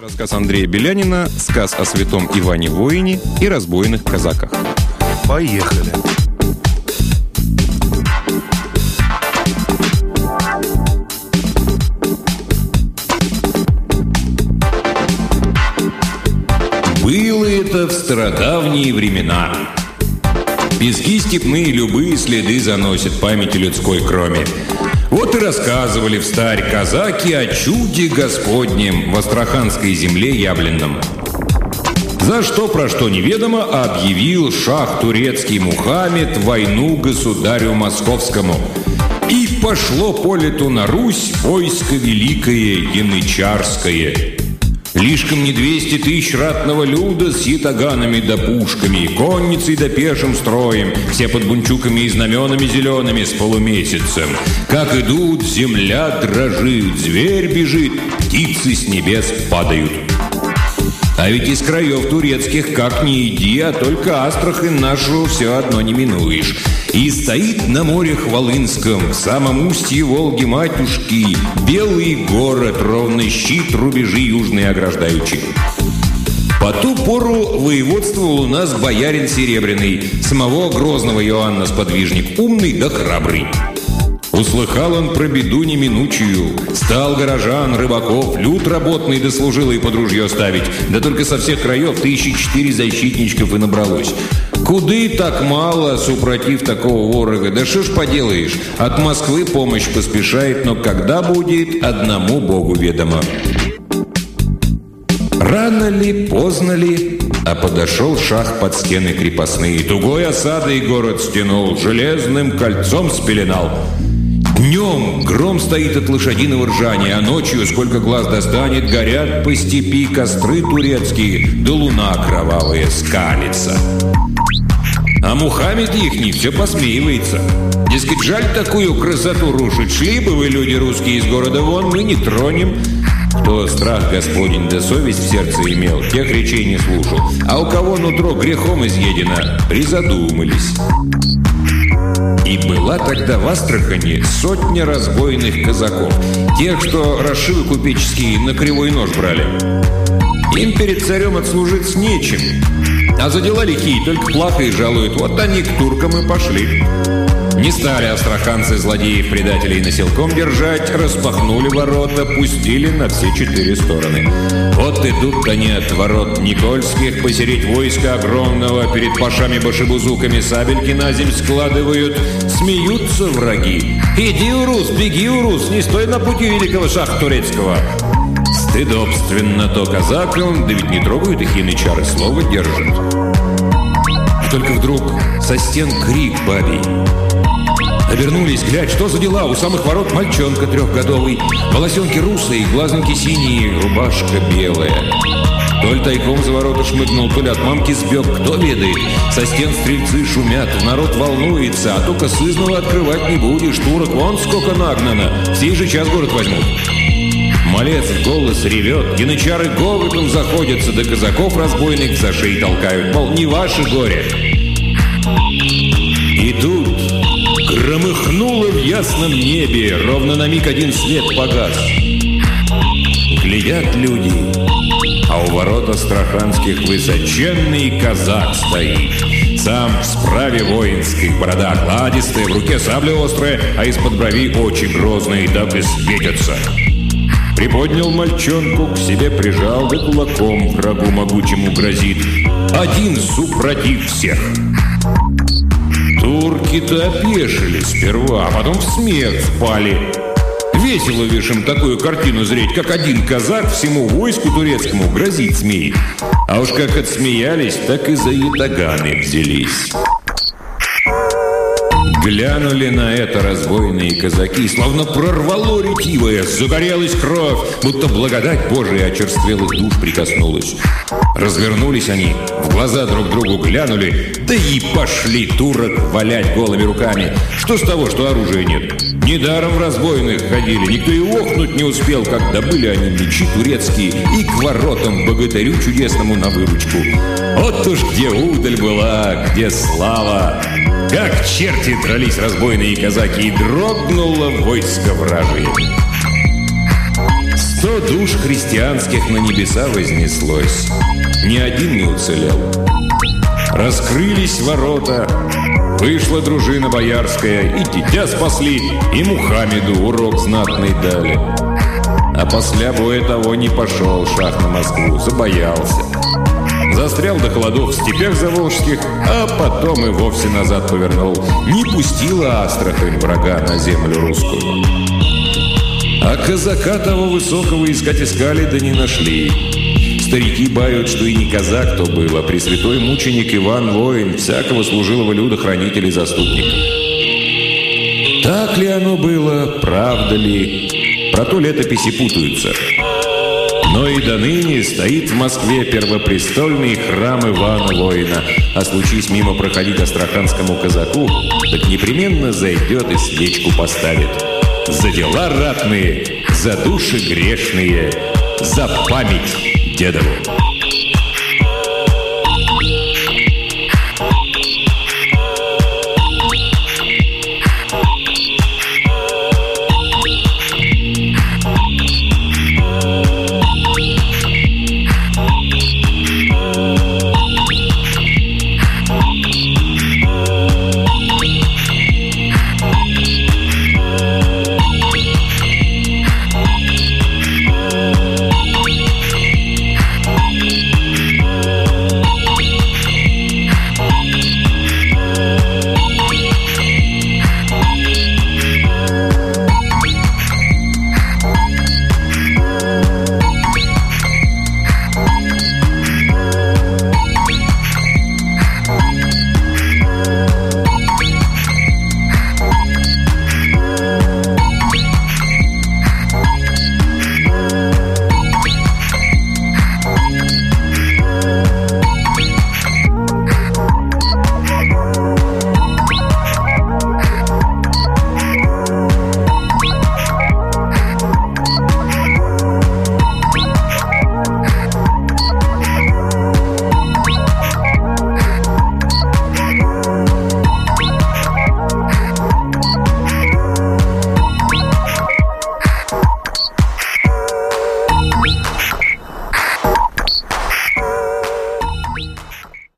Рассказ Андрея Белянина, сказ о святом Иване Воине и разбойных казаках. Поехали. Было это в стародавние времена. Пески степные любые следы заносят памяти людской кроме. Вот и рассказывали в старь казаки о чуде Господнем в Астраханской земле Яблинном. За что, про что неведомо, объявил шах турецкий Мухаммед войну государю московскому. И пошло по лету на Русь войско великое янычарское. Лишком не 200 тысяч ратного люда с ятаганами да пушками, конницей да пешим строем, все под бунчуками и знаменами зелеными с полумесяцем. Как идут, земля дрожит, зверь бежит, птицы с небес падают. А ведь из краев турецких как ни иди, а только Астрахань нашу все одно не минуешь. И стоит на море Хвалынском, в самом устье Волги-матюшки, белый город, ровно щит рубежи южные ограждающий. По ту пору воеводствовал у нас боярин Серебряный, самого грозного Иоанна сподвижник, умный да храбрый. Услыхал он про беду неминучую. Стал горожан, рыбаков, люд работный дослужил и под ружье ставить. Да только со всех краев тысячи четыре защитничков и набралось. Куды так мало, супротив такого ворога? Да что ж поделаешь, от Москвы помощь поспешает, но когда будет, одному Богу ведомо. Рано ли, поздно ли, а подошел шах под стены крепостные. Тугой осадой город стянул, железным кольцом спеленал. Днем гром стоит от лошадиного ржания, а ночью, сколько глаз достанет, горят по степи костры турецкие, да луна кровавая скалится. А Мухаммед ихний все посмеивается. Дескать, жаль такую красоту рушить. Шли бы вы, люди русские, из города вон, мы не тронем. Кто страх Господень да совесть в сердце имел, тех речей не слушал. А у кого нутро грехом изъедено, призадумались. И была тогда в Астрахани сотня разбойных казаков. Тех, что расшивы купеческие на кривой нож брали. Им перед царем отслужить нечем. А за дела лихие только плохо жалуют. Вот они к туркам и пошли. Не стали астраханцы злодеев, предателей насилком держать, распахнули ворота, пустили на все четыре стороны. Вот идут они от ворот Никольских, посереть войска огромного, перед пашами-башибузуками сабельки на земь складывают, смеются враги. «Иди, Урус, беги, Урус, не стой на пути великого шаха турецкого!» Стыдобственно то казакам, да ведь не трогают их янычары, слово держат. Только вдруг со стен крик бабий. Обернулись, глядь, что за дела? У самых ворот мальчонка трехгодовый. Волосенки русые, глазонки синие, рубашка белая. То ли тайком за ворота шмыгнул, то ли от мамки сбег, кто ведает. Со стен стрельцы шумят, народ волнуется, а только сызного открывать не будешь. Турок вон сколько нагнано, в сей же час город возьмут. Малец в голос ревет, янычары гоготом заходятся, да казаков разбойных за шеи толкают, мол, не ваше горе. И тут громыхнуло в ясном небе, ровно на миг один свет погас. Глядят люди, а у ворот астраханских высоченный казак стоит. Сам в справе воинской, борода гладистая, в руке сабля острая, а из-под брови очи грозные, дабы светятся. Приподнял мальчонку, к себе прижал, да кулаком врагу могучему грозит. Один супротив всех. Турки-то опешили сперва, а потом в смех впали. Весело вишем такую картину зреть, как один казак всему войску турецкому грозит смеет. А уж как отсмеялись, так и за ятаганы взялись. Глянули на это разбойные казаки, словно прорвало ретивое, загорелась кровь, будто благодать Божия очерствелых душ прикоснулась. Развернулись они, в глаза друг другу глянули, да и пошли турок валять голыми руками. Что с того, что оружия нет? Недаром разбойных ходили, никто и охнуть не успел, как добыли они мечи турецкие и к воротам богатырю чудесному на выручку. Вот уж где удаль была, где слава! Как черти дрались разбойные казаки, и дрогнуло войско вражие. Сто душ христианских на небеса вознеслось. Ни один не уцелел. Раскрылись ворота, вышла дружина боярская, и дитя спасли, и Мухаммеду урок знатный дали. А после боя того не пошел шах на Москву, забоялся. Застрял до холодов в степях заволжских, а потом и вовсе назад повернул. Не пустила Астрахань врага на землю русскую. А казака того высокого искать искали, да не нашли. Старики бают, что и не казак то был, а пресвятой мученик Иван Воин, всякого служилого люда хранитель и заступник. Так ли оно было, правда ли? Про то летописи путаются. Но и до ныне стоит в Москве первопрестольный храм Ивана Воина, а случись мимо проходить астраханскому казаку, так непременно зайдет и свечку поставит. За дела ратные, за души грешные, за память дедову.